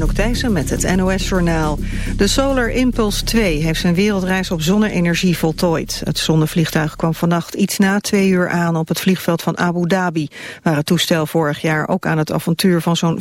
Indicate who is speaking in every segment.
Speaker 1: Met het NOS-journaal. De Solar Impulse 2 heeft zijn wereldreis op zonne-energie voltooid. Het zonnevliegtuig kwam vannacht iets na twee uur aan op het vliegveld van Abu Dhabi... waar het toestel vorig jaar ook aan het avontuur van zo'n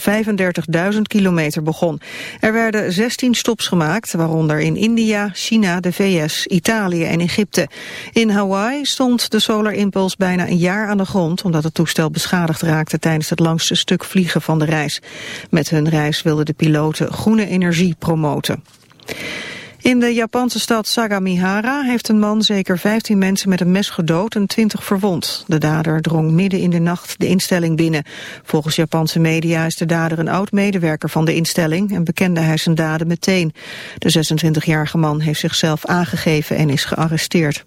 Speaker 1: 35.000 kilometer begon. Er werden 16 stops gemaakt, waaronder in India, China, de VS, Italië en Egypte. In Hawaii stond de Solar Impulse bijna een jaar aan de grond... omdat het toestel beschadigd raakte tijdens het langste stuk vliegen van de reis. Met hun reis wilden de piloten groene energie promoten. In de Japanse stad Sagamihara heeft een man zeker 15 mensen met een mes gedood en 20 verwond. De dader drong midden in de nacht de instelling binnen. Volgens Japanse media is de dader een oud-medewerker van de instelling en bekende hij zijn daden meteen. De 26-jarige man heeft zichzelf aangegeven en is gearresteerd.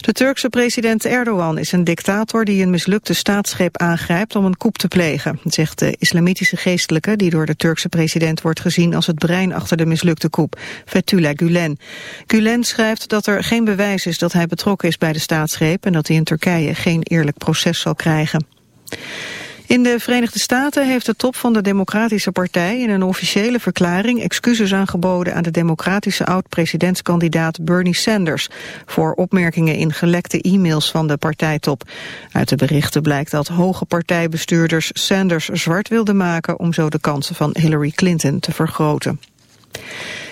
Speaker 1: De Turkse president Erdogan is een dictator die een mislukte staatsgreep aangrijpt om een coup te plegen, zegt de islamitische geestelijke die door de Turkse president wordt gezien als het brein achter de mislukte coup, Fethullah Gulen. Gulen schrijft dat er geen bewijs is dat hij betrokken is bij de staatsgreep en dat hij in Turkije geen eerlijk proces zal krijgen. In de Verenigde Staten heeft de top van de Democratische Partij in een officiële verklaring excuses aangeboden aan de democratische oud-presidentskandidaat Bernie Sanders voor opmerkingen in gelekte e-mails van de partijtop. Uit de berichten blijkt dat hoge partijbestuurders Sanders zwart wilden maken om zo de kansen van Hillary Clinton te vergroten.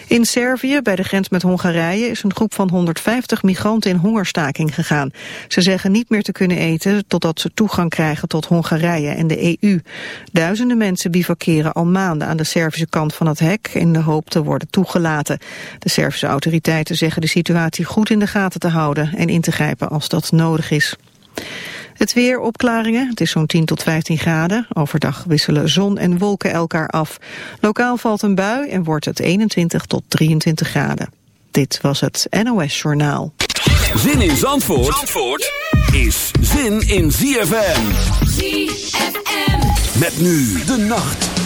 Speaker 1: In Servië, bij de grens met Hongarije, is een groep van 150 migranten in hongerstaking gegaan. Ze zeggen niet meer te kunnen eten totdat ze toegang krijgen tot Hongarije en de EU. Duizenden mensen bivakeren al maanden aan de Servische kant van het hek in de hoop te worden toegelaten. De Servische autoriteiten zeggen de situatie goed in de gaten te houden en in te grijpen als dat nodig is. Het weer opklaringen, het is zo'n 10 tot 15 graden. Overdag wisselen zon en wolken elkaar af. Lokaal valt een bui en wordt het 21 tot 23 graden. Dit was het NOS Journaal.
Speaker 2: Zin in Zandvoort, Zandvoort is zin in ZFM.
Speaker 3: ZFM.
Speaker 2: Met nu de nacht.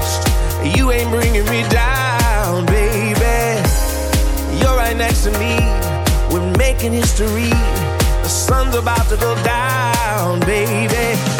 Speaker 4: touched, you ain't bringing me down, baby. You're right next to me, we're making history. The sun's about to go down, baby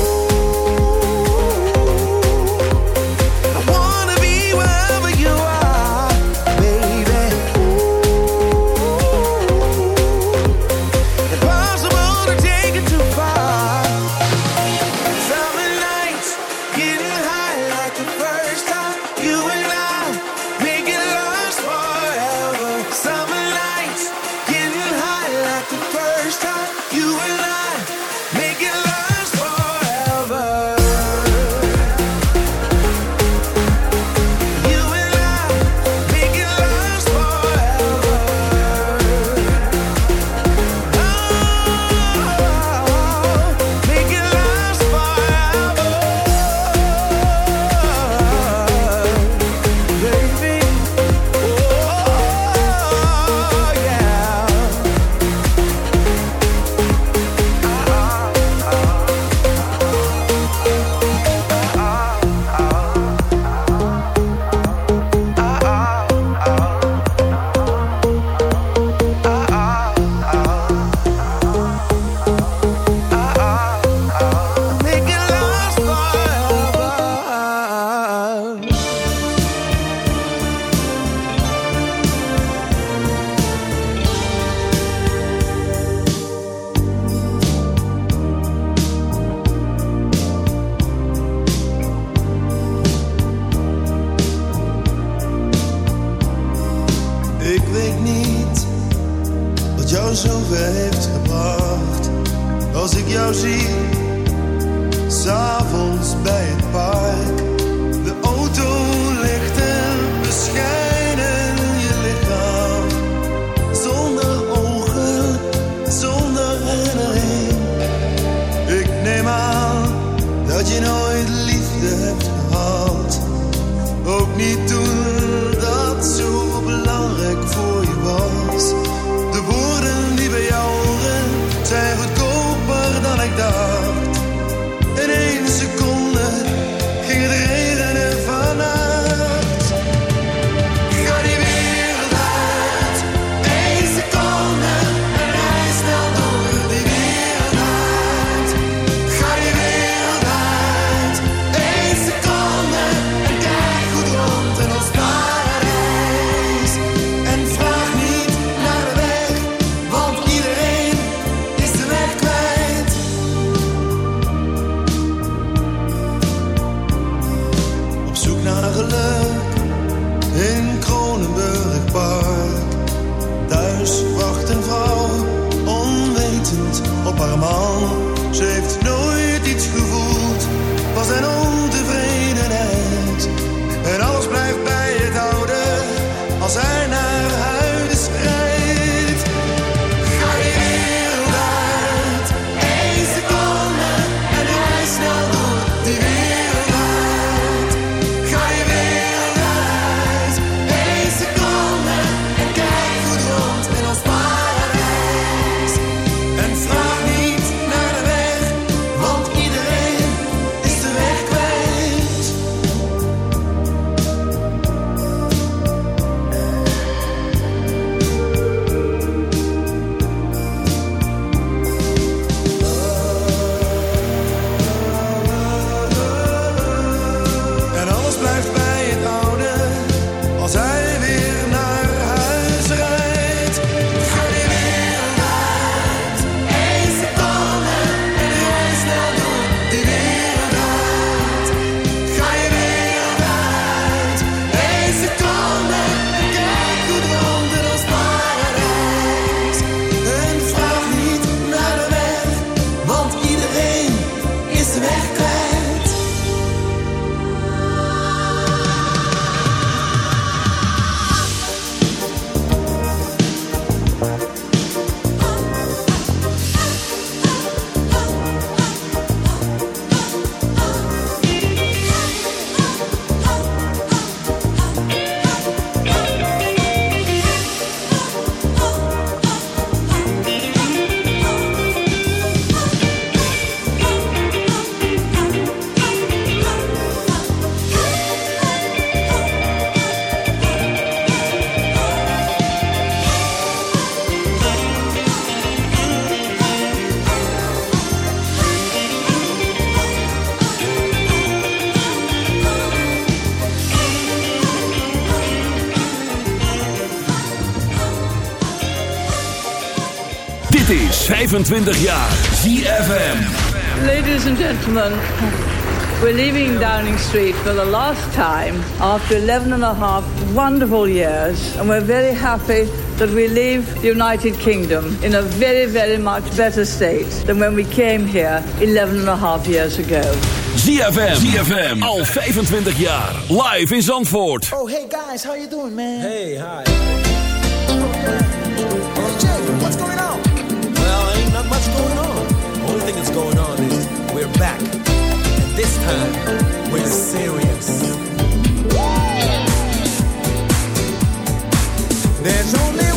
Speaker 2: 25 jaar. ZFM.
Speaker 5: Ladies and gentlemen, we're leaving Downing Street for the last time after 11 and a half wonderful years. And we're very happy that we leave the United Kingdom in a very, very much better state than when we came here 11 and a half years ago.
Speaker 2: ZFM. ZFM. Al 25 jaar. Live in Zandvoort.
Speaker 6: Oh, hey guys, how you doing, man? Hey, hi.
Speaker 4: Going on is we're back, and this time we're serious.
Speaker 7: There's only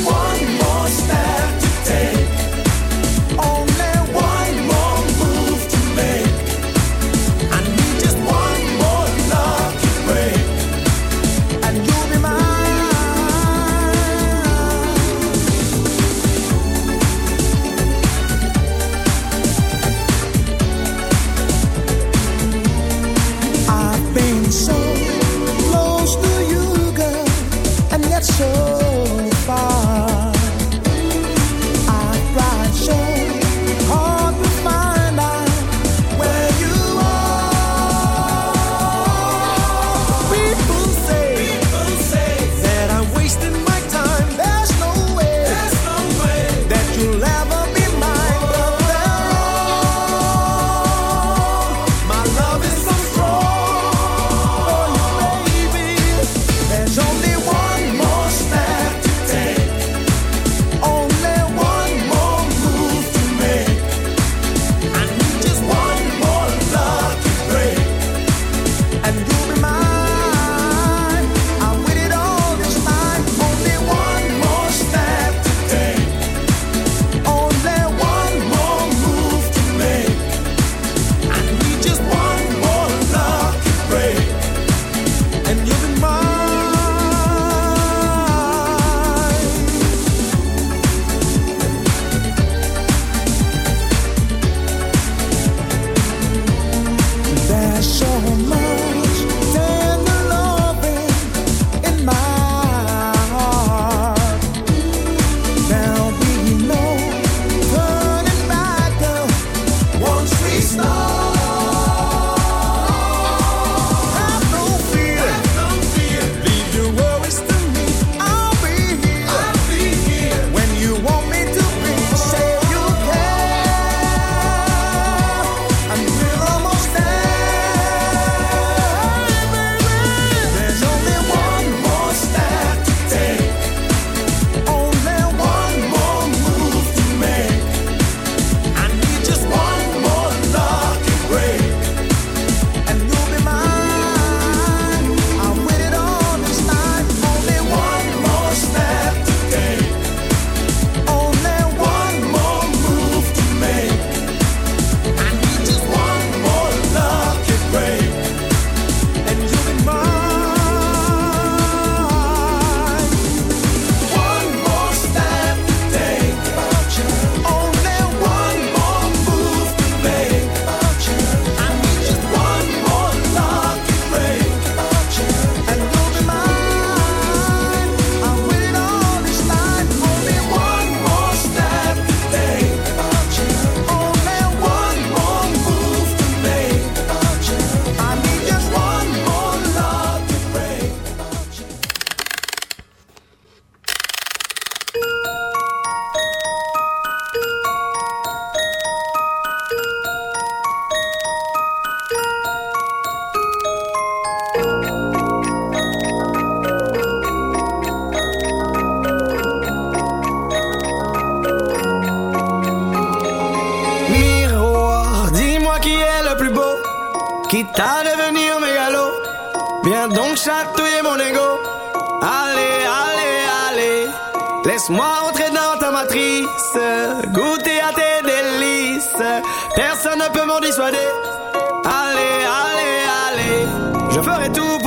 Speaker 8: tout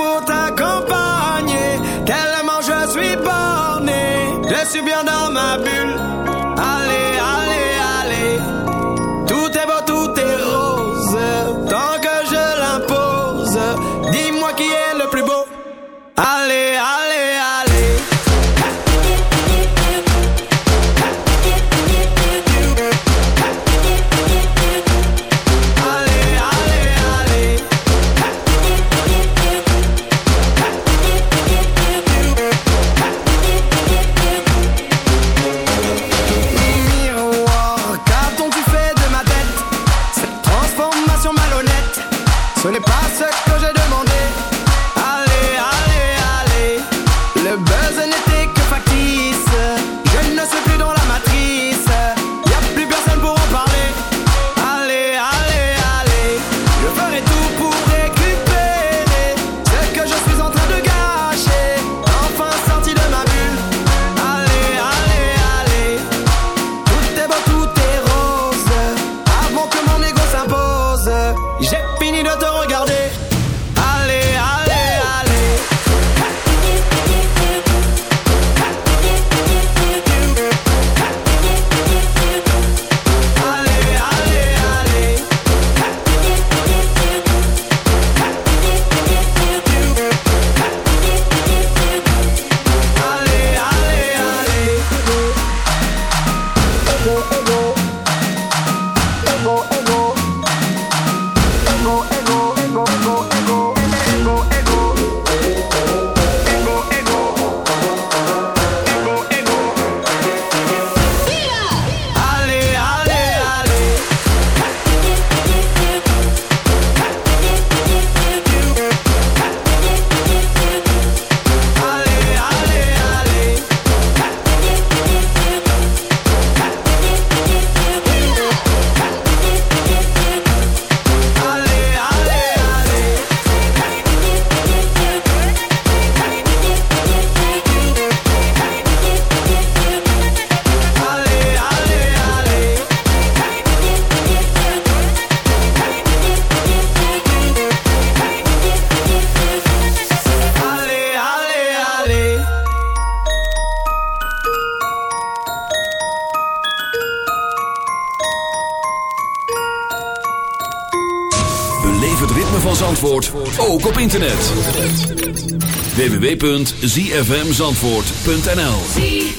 Speaker 2: www.zfmzandvoort.nl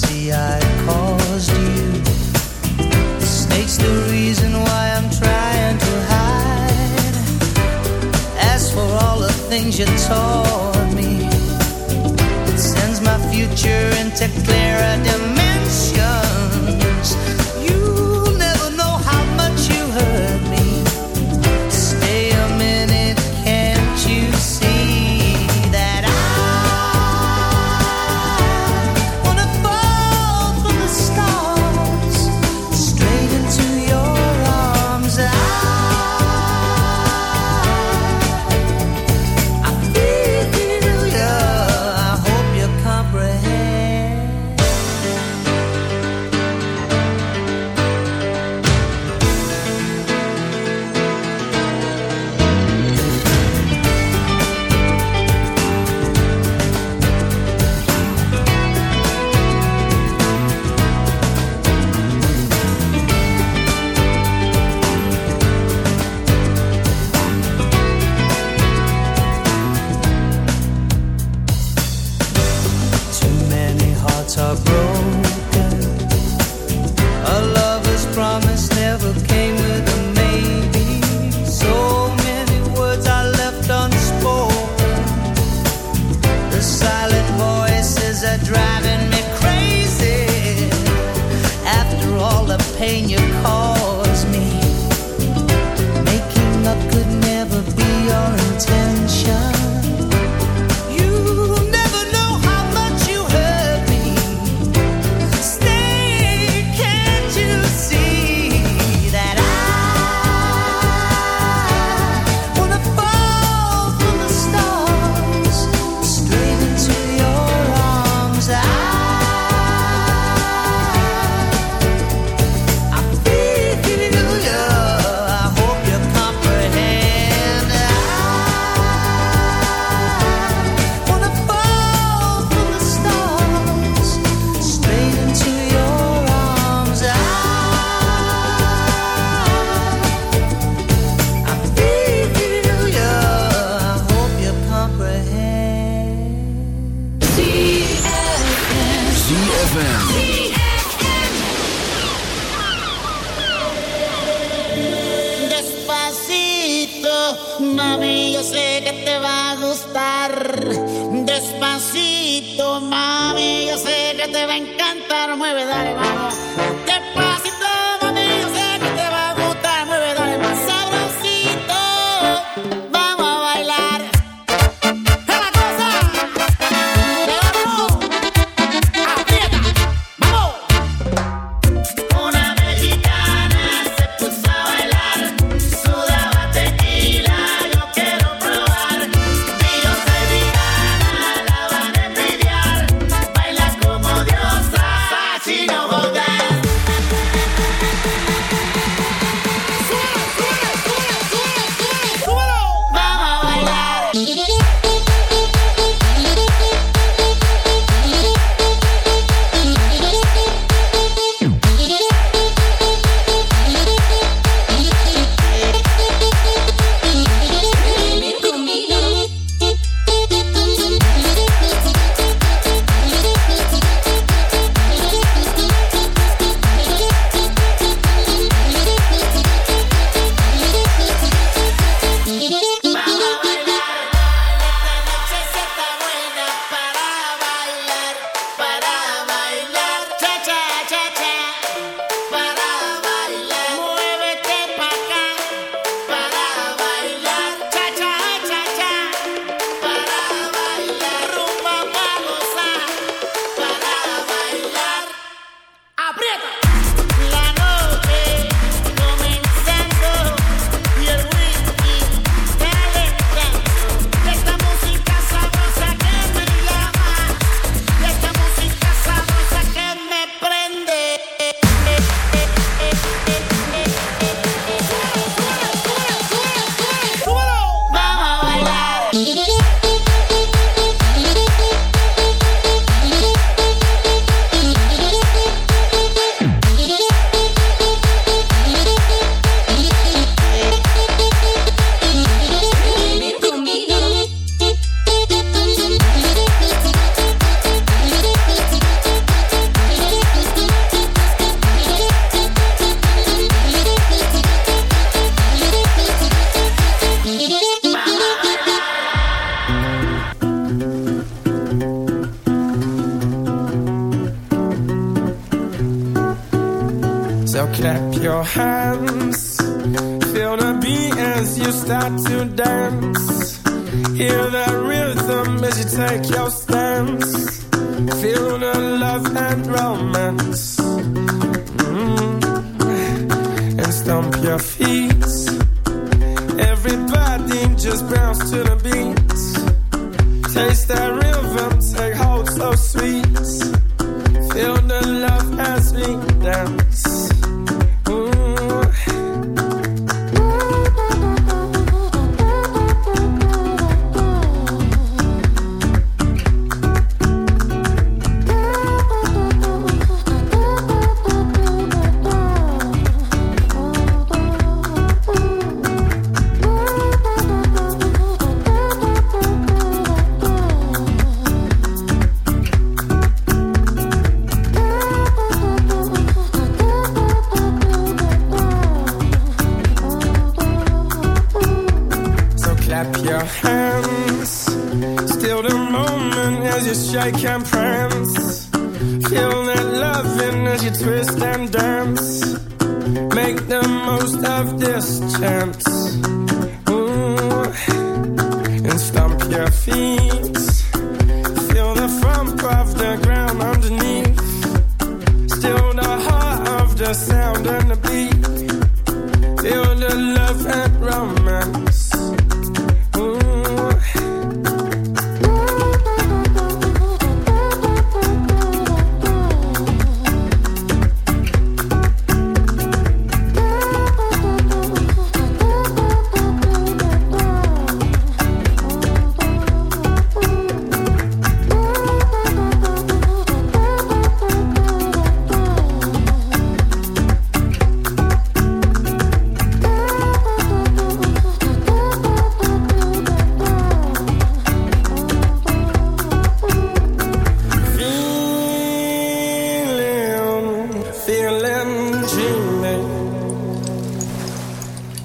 Speaker 9: see I caused you. The snake's the reason why I'm trying to hide. As for all the things you taught me, it sends my future into clearer.
Speaker 10: just bounce to the beats. Taste that rhythm, take hold so sweet. Feel the love as we dance.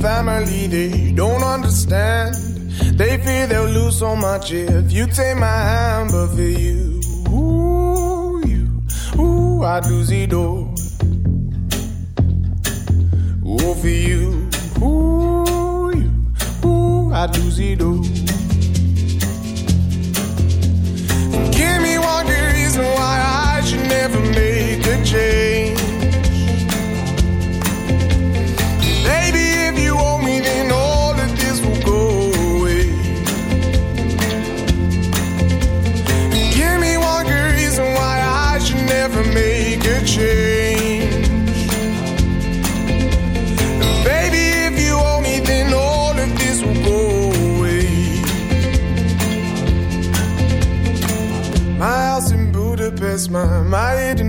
Speaker 11: Family, they don't understand. They fear they'll lose so much if you take my hand, but for you, ooh, you, ooh, I'd lose it all. Ooh, for you, ooh, you, ooh, I'd lose it all. Give me one good reason why I should never make a change.